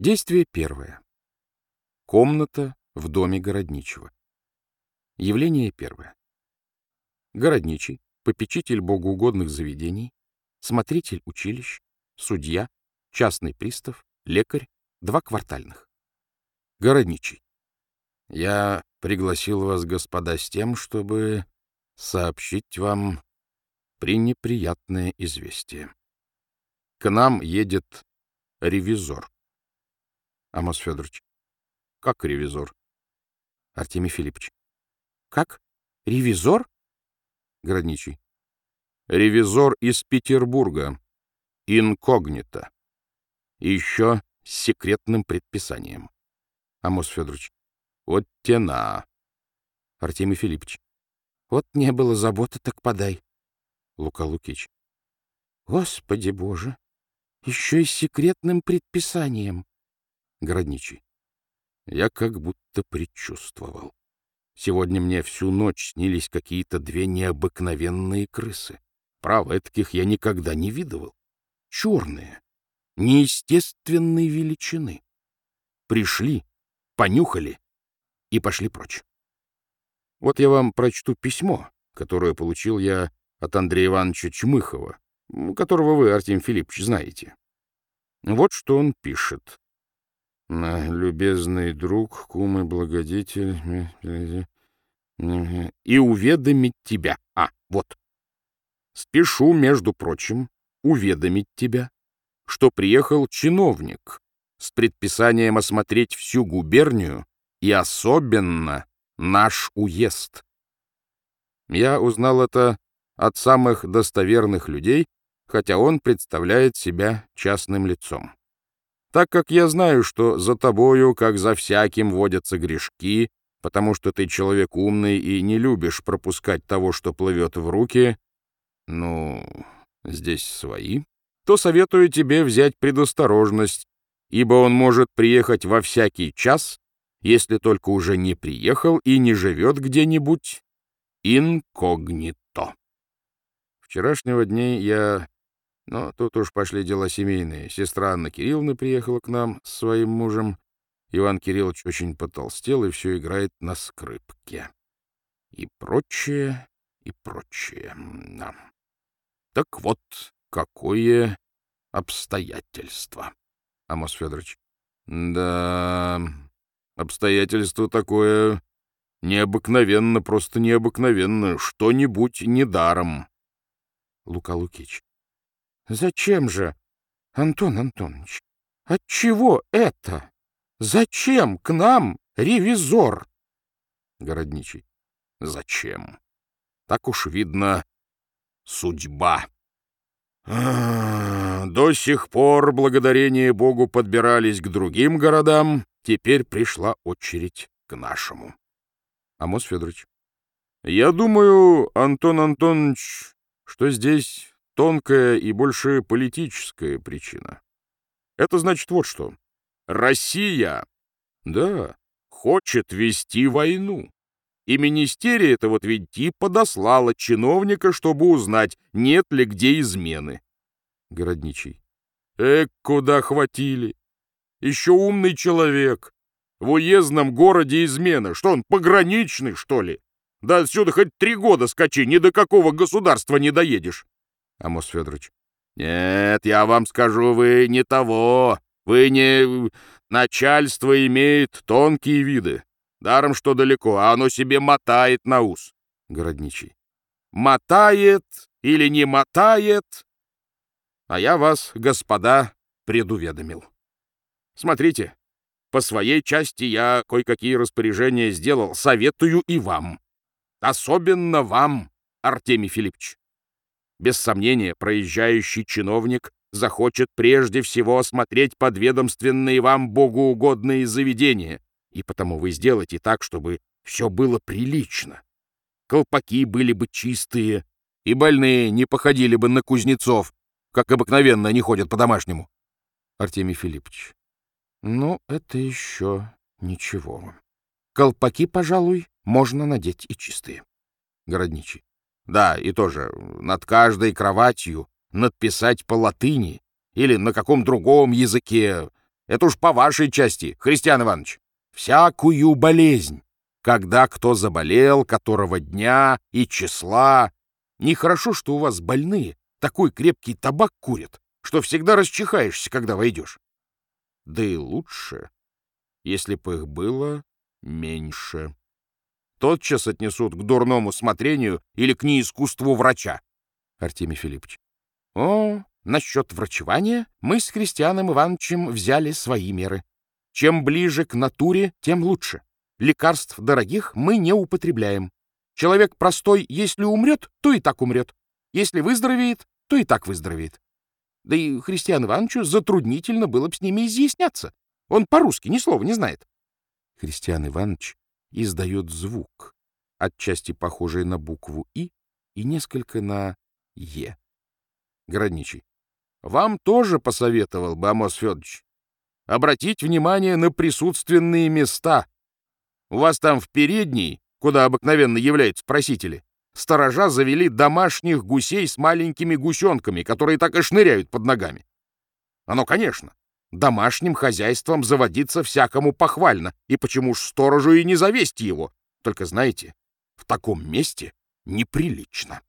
Действие первое. Комната в доме городничего. Явление первое. Городничий, попечитель богоугодных заведений, смотритель училищ, судья, частный пристав, лекарь, два квартальных. Городничий. Я пригласил вас, господа, с тем, чтобы сообщить вам пренеприятное известие. К нам едет ревизор. Амос Федорович. Как ревизор? Артемий Филиппович. Как? Ревизор? Городничий. Ревизор из Петербурга. Инкогнито. еще с секретным предписанием. Амос Федорович. Вот тена. Артемий Филиппович. Вот не было заботы, так подай. Лука Лукич. Господи Боже! Еще и с секретным предписанием. Городничий. Я как будто предчувствовал. Сегодня мне всю ночь снились какие-то две необыкновенные крысы. Право, таких я никогда не видывал. Черные, неестественной величины. Пришли, понюхали и пошли прочь. Вот я вам прочту письмо, которое получил я от Андрея Ивановича Чмыхова, которого вы, Артем Филиппович, знаете. Вот что он пишет любезный друг, кум и благодетель, и уведомить тебя. А, вот. Спешу, между прочим, уведомить тебя, что приехал чиновник с предписанием осмотреть всю губернию и особенно наш уезд. Я узнал это от самых достоверных людей, хотя он представляет себя частным лицом. Так как я знаю, что за тобою, как за всяким, водятся грешки, потому что ты человек умный и не любишь пропускать того, что плывет в руки, ну, здесь свои, то советую тебе взять предосторожность, ибо он может приехать во всякий час, если только уже не приехал и не живет где-нибудь инкогнито. Вчерашнего дня я но тут уж пошли дела семейные. Сестра Анна Кирилловна приехала к нам с своим мужем. Иван Кириллович очень потолстел и все играет на скрипке. И прочее, и прочее. Да. Так вот, какое обстоятельство. Амос Федорович. Да, обстоятельство такое необыкновенно, просто необыкновенно. Что-нибудь недаром. Лука Лукич. Зачем же, Антон Антонович? Отчего это? Зачем к нам ревизор? Городничий. Зачем? Так уж видно, судьба. А, до сих пор, благодарение Богу, подбирались к другим городам, теперь пришла очередь к нашему. Амос Федорович. Я думаю, Антон Антонович, что здесь тонкая и больше политическая причина. Это значит вот что. Россия, да, хочет вести войну. И министерия это вот видите подослала чиновника, чтобы узнать, нет ли где измены. Городничий. Эк, куда хватили. Еще умный человек. В уездном городе измена. Что он, пограничный, что ли? Да отсюда хоть три года скачи, ни до какого государства не доедешь. Амос Федорович. Нет, я вам скажу, вы не того. Вы не... Начальство имеет тонкие виды. Даром, что далеко, а оно себе мотает на ус. Городничий. Мотает или не мотает? А я вас, господа, предуведомил. Смотрите, по своей части я кое-какие распоряжения сделал. Советую и вам. Особенно вам, Артемий Филиппович. Без сомнения, проезжающий чиновник захочет прежде всего осмотреть подведомственные вам богоугодные заведения, и потому вы сделаете так, чтобы все было прилично. Колпаки были бы чистые, и больные не походили бы на кузнецов, как обыкновенно они ходят по-домашнему. Артемий Филиппович. Ну, это еще ничего. Колпаки, пожалуй, можно надеть и чистые. Городничий. Да, и тоже над каждой кроватью надписать по латыни или на каком другом языке Это уж по вашей части, Христиан Иванович. Всякую болезнь, когда кто заболел, которого дня и числа. Нехорошо, что у вас больные такой крепкий табак курят, что всегда расчихаешься, когда войдешь. Да и лучше, если бы их было меньше. Тотчас отнесут к дурному смотрению или к неискусству врача. Артемий Филиппович. О, насчет врачевания мы с Христианом Ивановичем взяли свои меры. Чем ближе к натуре, тем лучше. Лекарств дорогих мы не употребляем. Человек простой, если умрет, то и так умрет. Если выздоровеет, то и так выздоровеет. Да и Христиану Ивановичу затруднительно было бы с ними изъясняться. Он по-русски ни слова не знает. Христиан Иванович издает звук, отчасти похожий на букву «и» и несколько на «е». Городничий. Вам тоже посоветовал бы, Амос Федорович, обратить внимание на присутственные места. У вас там в передней, куда обыкновенно являются просители, сторожа завели домашних гусей с маленькими гусенками, которые так и шныряют под ногами. Оно, конечно, домашним хозяйством заводиться всякому похвально, и почему ж сторожу и не завести его? Только знаете, в таком месте неприлично.